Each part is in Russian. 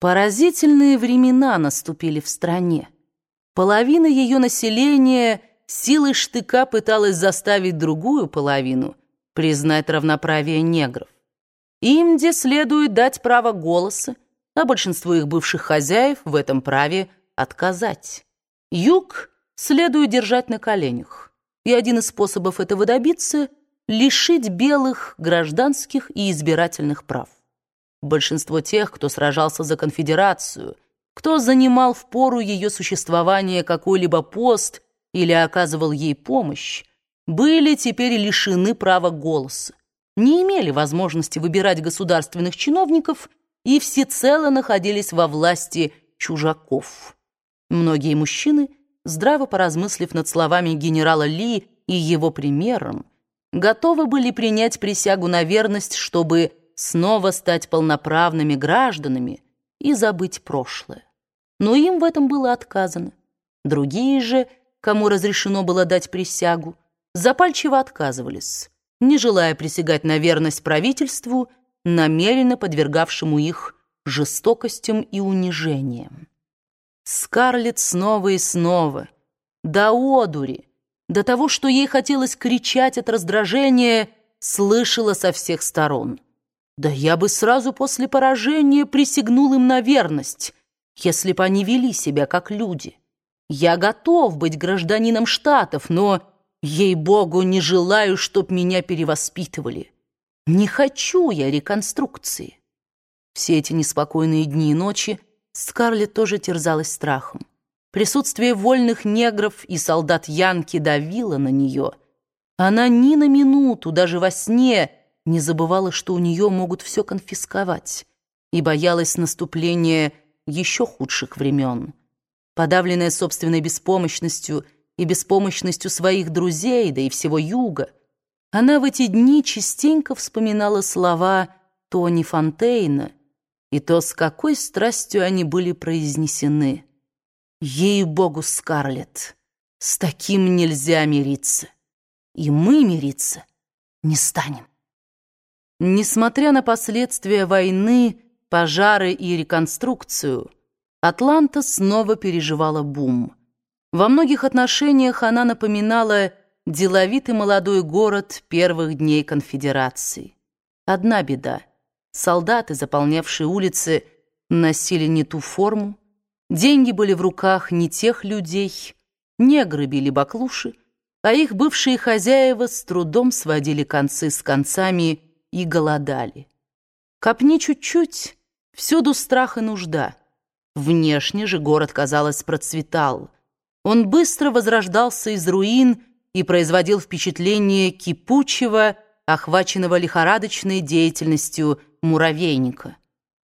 Поразительные времена наступили в стране. Половина ее населения силой штыка пыталась заставить другую половину признать равноправие негров. Им где следует дать право голоса, а большинству их бывших хозяев в этом праве отказать. Юг следует держать на коленях, и один из способов этого добиться — лишить белых гражданских и избирательных прав. Большинство тех, кто сражался за конфедерацию, кто занимал в пору ее существования какой-либо пост или оказывал ей помощь, были теперь лишены права голоса, не имели возможности выбирать государственных чиновников и всецело находились во власти чужаков. Многие мужчины, здраво поразмыслив над словами генерала Ли и его примером, готовы были принять присягу на верность, чтобы снова стать полноправными гражданами и забыть прошлое. Но им в этом было отказано. Другие же, кому разрешено было дать присягу, запальчиво отказывались, не желая присягать на верность правительству, намеренно подвергавшему их жестокостям и унижениям. Скарлетт снова и снова, до одури, до того, что ей хотелось кричать от раздражения, слышала со всех сторон — да я бы сразу после поражения присягнул им на верность, если бы они вели себя как люди. Я готов быть гражданином Штатов, но, ей-богу, не желаю, чтоб меня перевоспитывали. Не хочу я реконструкции. Все эти неспокойные дни и ночи Скарлетт тоже терзалась страхом. Присутствие вольных негров и солдат Янки давило на нее. Она ни на минуту, даже во сне, не забывала, что у нее могут все конфисковать, и боялась наступления еще худших времен. Подавленная собственной беспомощностью и беспомощностью своих друзей, да и всего юга, она в эти дни частенько вспоминала слова Тони Фонтейна и то, с какой страстью они были произнесены. «Ей-богу, Скарлетт, с таким нельзя мириться, и мы мириться не станем». Несмотря на последствия войны, пожары и реконструкцию, Атланта снова переживала бум. Во многих отношениях она напоминала деловитый молодой город первых дней конфедерации. Одна беда. Солдаты, заполнявшие улицы, носили не ту форму, деньги были в руках не тех людей, негры били баклуши, а их бывшие хозяева с трудом сводили концы с концами и голодали. Копни чуть-чуть, всюду страх и нужда. Внешне же город, казалось, процветал. Он быстро возрождался из руин и производил впечатление кипучего, охваченного лихорадочной деятельностью муравейника.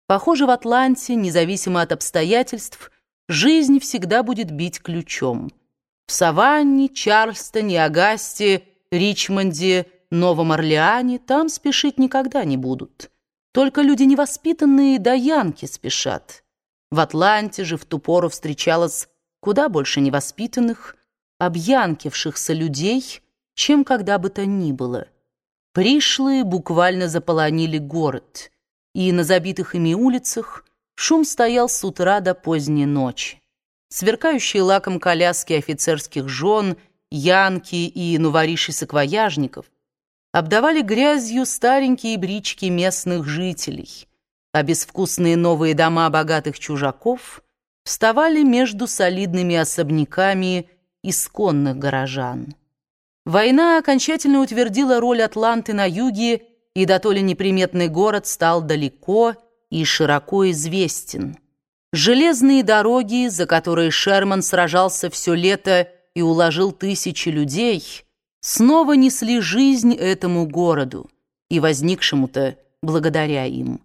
Похоже, в Атланте, независимо от обстоятельств, жизнь всегда будет бить ключом. В Саванне, Чарльстоне, Агасте, Ричмонде – Новом Орлеане там спешить никогда не будут. Только люди невоспитанные да янки спешат. В Атланте же в ту пору встречалось куда больше невоспитанных, объянкившихся людей, чем когда бы то ни было. Пришлые буквально заполонили город, и на забитых ими улицах шум стоял с утра до поздней ночи. Сверкающие лаком коляски офицерских жен, янки и новоришей саквояжников — обдавали грязью старенькие брички местных жителей, а безвкусные новые дома богатых чужаков вставали между солидными особняками исконных горожан. Война окончательно утвердила роль Атланты на юге, и дотоле неприметный город стал далеко и широко известен. Железные дороги, за которые Шерман сражался все лето и уложил тысячи людей — снова несли жизнь этому городу и возникшему-то благодаря им.